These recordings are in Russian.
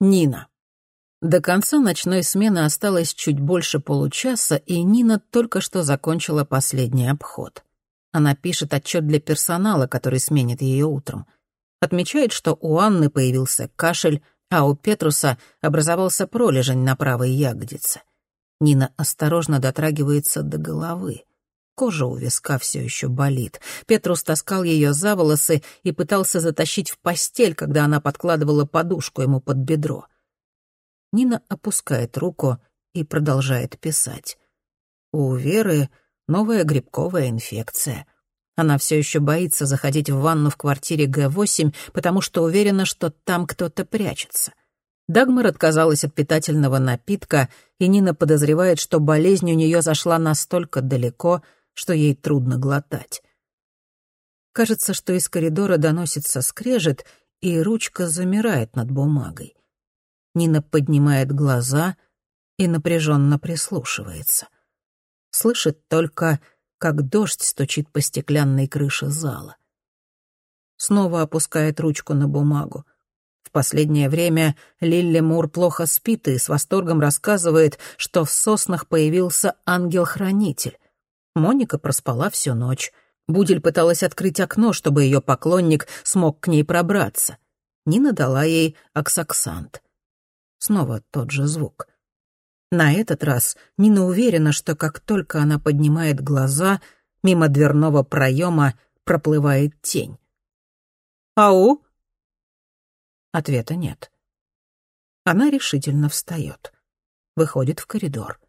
Нина. До конца ночной смены осталось чуть больше получаса, и Нина только что закончила последний обход. Она пишет отчет для персонала, который сменит ее утром. Отмечает, что у Анны появился кашель, а у Петруса образовался пролежень на правой ягодице. Нина осторожно дотрагивается до головы. Кожа у виска все еще болит. Петрус таскал ее за волосы и пытался затащить в постель, когда она подкладывала подушку ему под бедро. Нина опускает руку и продолжает писать. У Веры новая грибковая инфекция. Она все еще боится заходить в ванну в квартире Г-8, потому что уверена, что там кто-то прячется. Дагмар отказалась от питательного напитка, и Нина подозревает, что болезнь у нее зашла настолько далеко — что ей трудно глотать. Кажется, что из коридора доносится скрежет, и ручка замирает над бумагой. Нина поднимает глаза и напряженно прислушивается. Слышит только, как дождь стучит по стеклянной крыше зала. Снова опускает ручку на бумагу. В последнее время Лилли Мур плохо спит и с восторгом рассказывает, что в соснах появился ангел-хранитель. Моника проспала всю ночь. Будель пыталась открыть окно, чтобы ее поклонник смог к ней пробраться. Нина дала ей оксаксант. Снова тот же звук. На этот раз Нина уверена, что как только она поднимает глаза, мимо дверного проема проплывает тень. «Ау?» Ответа нет. Она решительно встает. Выходит в коридор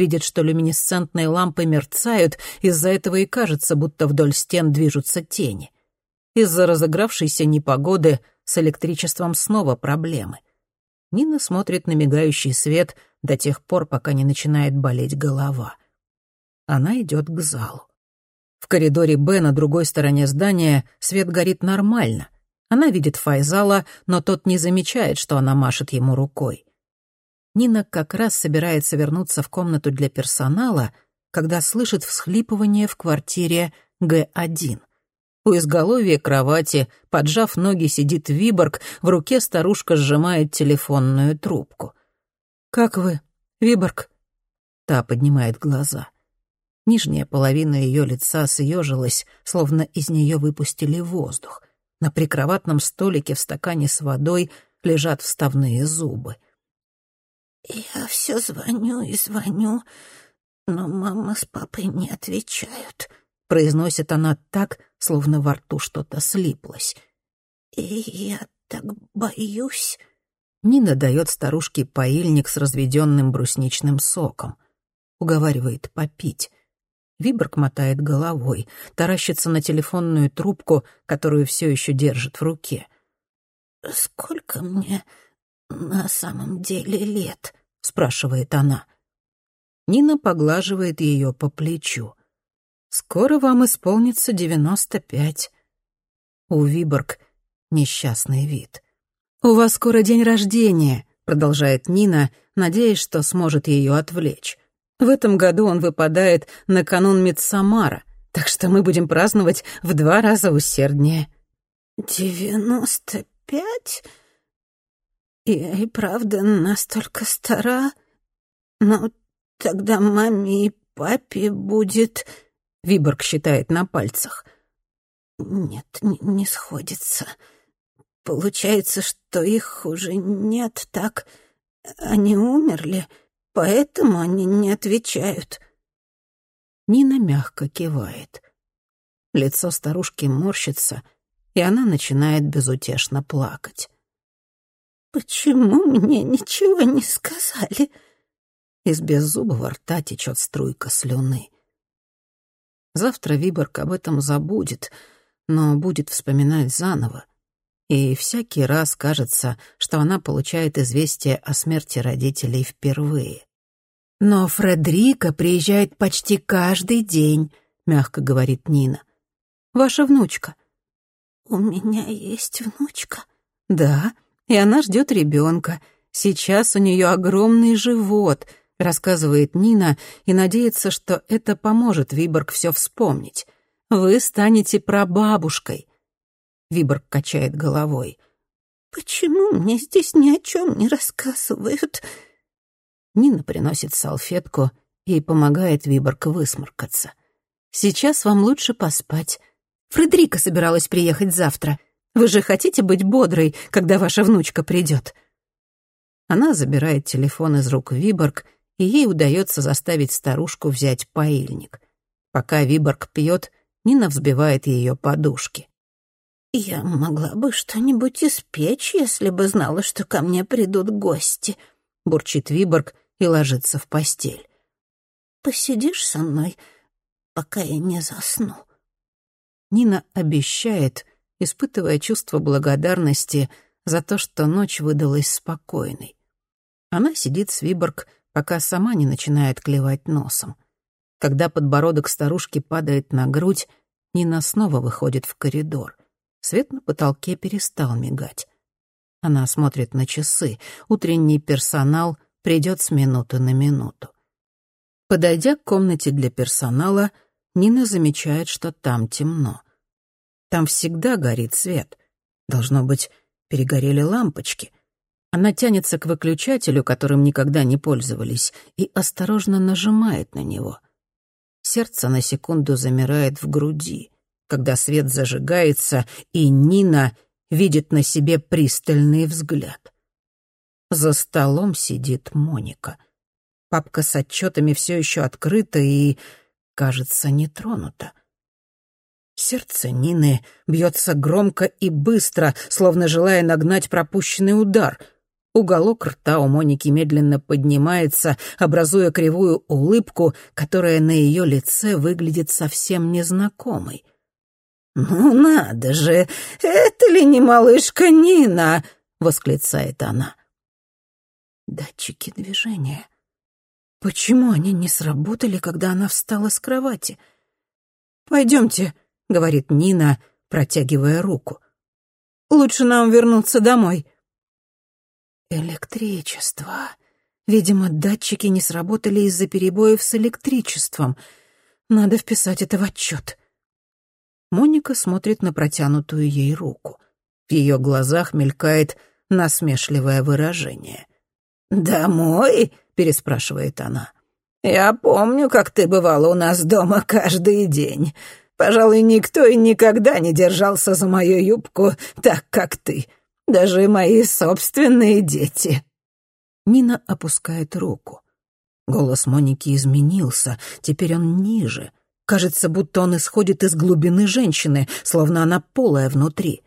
видит, что люминесцентные лампы мерцают, из-за этого и кажется, будто вдоль стен движутся тени. Из-за разыгравшейся непогоды с электричеством снова проблемы. Нина смотрит на мигающий свет до тех пор, пока не начинает болеть голова. Она идет к залу. В коридоре «Б» на другой стороне здания свет горит нормально. Она видит Файзала, но тот не замечает, что она машет ему рукой. Нина как раз собирается вернуться в комнату для персонала, когда слышит всхлипывание в квартире Г1. У изголовья кровати, поджав ноги, сидит Виборг, в руке старушка сжимает телефонную трубку. «Как вы, Виборг?» Та поднимает глаза. Нижняя половина ее лица съежилась, словно из нее выпустили воздух. На прикроватном столике в стакане с водой лежат вставные зубы — «Я все звоню и звоню, но мама с папой не отвечают», — произносит она так, словно во рту что-то слиплось. «И я так боюсь». Нина дает старушке паильник с разведенным брусничным соком. Уговаривает попить. Виборг мотает головой, таращится на телефонную трубку, которую все еще держит в руке. «Сколько мне на самом деле лет?» — спрашивает она. Нина поглаживает ее по плечу. «Скоро вам исполнится девяносто пять». У Виборг несчастный вид. «У вас скоро день рождения», — продолжает Нина, надеясь, что сможет ее отвлечь. «В этом году он выпадает на канун Мидсамара, так что мы будем праздновать в два раза усерднее». «Девяносто пять?» Я и правда настолько стара. Но тогда маме и папе будет... Виборг считает на пальцах. Нет, не, не сходится. Получается, что их уже нет, так? Они умерли, поэтому они не отвечают. Нина мягко кивает. Лицо старушки морщится, и она начинает безутешно плакать. «Почему мне ничего не сказали?» Из беззубого рта течет струйка слюны. Завтра Виборг об этом забудет, но будет вспоминать заново. И всякий раз кажется, что она получает известие о смерти родителей впервые. «Но Фредерика приезжает почти каждый день», — мягко говорит Нина. «Ваша внучка». «У меня есть внучка?» «Да, и она ждет ребенка. Сейчас у нее огромный живот, рассказывает Нина и надеется, что это поможет Виборг все вспомнить. Вы станете прабабушкой. Виборг качает головой. Почему мне здесь ни о чем не рассказывают?» Нина приносит салфетку и помогает Виборг высморкаться. «Сейчас вам лучше поспать. Фредерика собиралась приехать завтра. Вы же хотите быть бодрой, когда ваша внучка придет?» Она забирает телефон из рук Виборг, и ей удается заставить старушку взять паильник. Пока Виборг пьет, Нина взбивает ее подушки. «Я могла бы что-нибудь испечь, если бы знала, что ко мне придут гости», — бурчит Виборг и ложится в постель. «Посидишь со мной, пока я не засну?» Нина обещает, испытывая чувство благодарности за то, что ночь выдалась спокойной. Она сидит с Виборг, пока сама не начинает клевать носом. Когда подбородок старушки падает на грудь, Нина снова выходит в коридор. Свет на потолке перестал мигать. Она смотрит на часы. Утренний персонал придет с минуты на минуту. Подойдя к комнате для персонала, Нина замечает, что там темно. Там всегда горит свет. Должно быть, перегорели лампочки. Она тянется к выключателю, которым никогда не пользовались, и осторожно нажимает на него. Сердце на секунду замирает в груди, когда свет зажигается, и Нина видит на себе пристальный взгляд. За столом сидит Моника. Папка с отчетами все еще открыта и, кажется, не тронута. Сердце Нины бьется громко и быстро, словно желая нагнать пропущенный удар. Уголок рта у Моники медленно поднимается, образуя кривую улыбку, которая на ее лице выглядит совсем незнакомой. «Ну надо же, это ли не малышка Нина?» — восклицает она. Датчики движения. Почему они не сработали, когда она встала с кровати? «Пойдемте», — говорит Нина, протягивая руку. «Лучше нам вернуться домой». Электричество. Видимо, датчики не сработали из-за перебоев с электричеством. Надо вписать это в отчет. Моника смотрит на протянутую ей руку. В ее глазах мелькает насмешливое выражение. «Домой?» — переспрашивает она. «Я помню, как ты бывала у нас дома каждый день. Пожалуй, никто и никогда не держался за мою юбку так, как ты. Даже мои собственные дети». Нина опускает руку. Голос Моники изменился, теперь он ниже. Кажется, будто он исходит из глубины женщины, словно она полая внутри.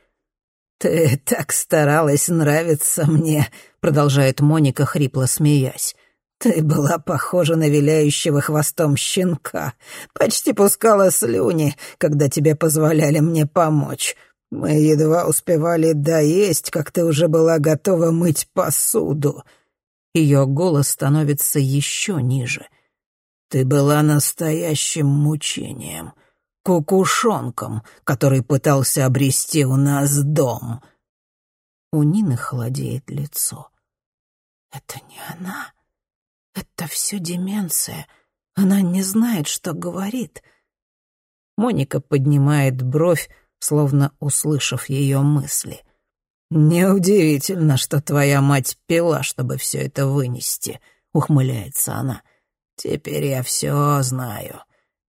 «Ты так старалась нравиться мне», — продолжает Моника, хрипло смеясь. «Ты была похожа на виляющего хвостом щенка. Почти пускала слюни, когда тебе позволяли мне помочь. Мы едва успевали доесть, как ты уже была готова мыть посуду». Ее голос становится еще ниже. «Ты была настоящим мучением кукушонком, который пытался обрести у нас дом». У Нины холодеет лицо. «Это не она. Это все деменция. Она не знает, что говорит». Моника поднимает бровь, словно услышав ее мысли. «Неудивительно, что твоя мать пила, чтобы все это вынести», — ухмыляется она. «Теперь я все знаю.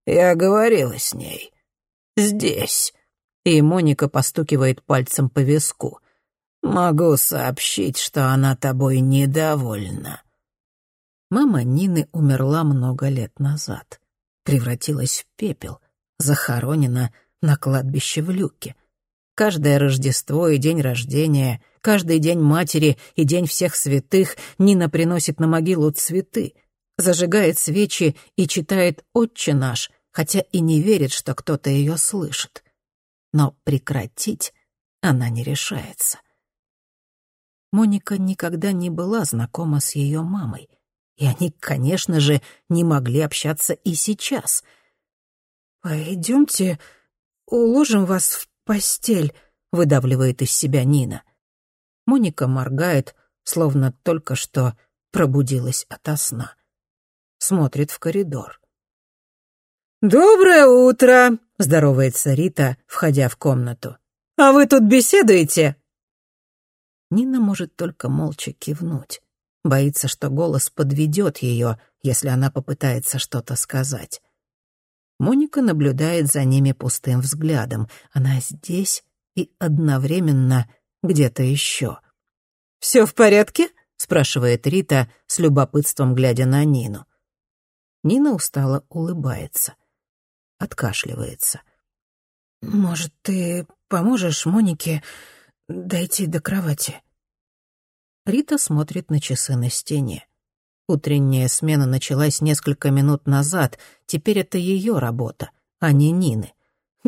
Я говорила с ней. Здесь. И Моника постукивает пальцем по виску. Могу сообщить, что она тобой недовольна. Мама Нины умерла много лет назад. Превратилась в пепел. Захоронена на кладбище в люке. Каждое Рождество и день рождения, каждый день матери и день всех святых Нина приносит на могилу цветы, зажигает свечи и читает «Отче наш», хотя и не верит, что кто-то ее слышит. Но прекратить она не решается. Моника никогда не была знакома с ее мамой, и они, конечно же, не могли общаться и сейчас. «Пойдемте, уложим вас в постель», — выдавливает из себя Нина. Моника моргает, словно только что пробудилась ото сна. Смотрит в коридор. «Доброе утро!» — здоровается Рита, входя в комнату. «А вы тут беседуете?» Нина может только молча кивнуть. Боится, что голос подведет ее, если она попытается что-то сказать. Моника наблюдает за ними пустым взглядом. Она здесь и одновременно где-то еще. «Все в порядке?» — спрашивает Рита, с любопытством глядя на Нину. Нина устало улыбается. Откашливается. «Может, ты поможешь Монике дойти до кровати?» Рита смотрит на часы на стене. Утренняя смена началась несколько минут назад, теперь это ее работа, а не Нины.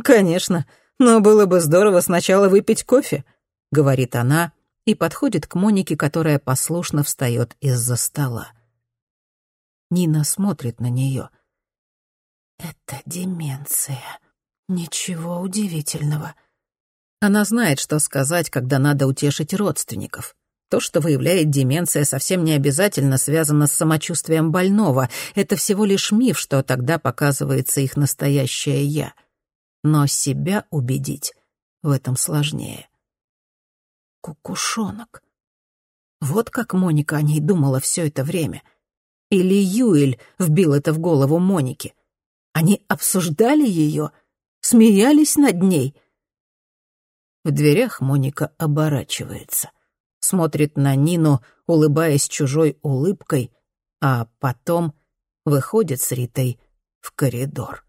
«Конечно, но было бы здорово сначала выпить кофе», — говорит она и подходит к Монике, которая послушно встает из-за стола. Нина смотрит на нее. «Это деменция. Ничего удивительного». Она знает, что сказать, когда надо утешить родственников. То, что выявляет деменция, совсем не обязательно связано с самочувствием больного. Это всего лишь миф, что тогда показывается их настоящее «я». Но себя убедить в этом сложнее. Кукушонок. Вот как Моника о ней думала все это время. Или Юэль вбил это в голову Моники. Они обсуждали ее, смеялись над ней. В дверях Моника оборачивается смотрит на Нину, улыбаясь чужой улыбкой, а потом выходит с Ритой в коридор.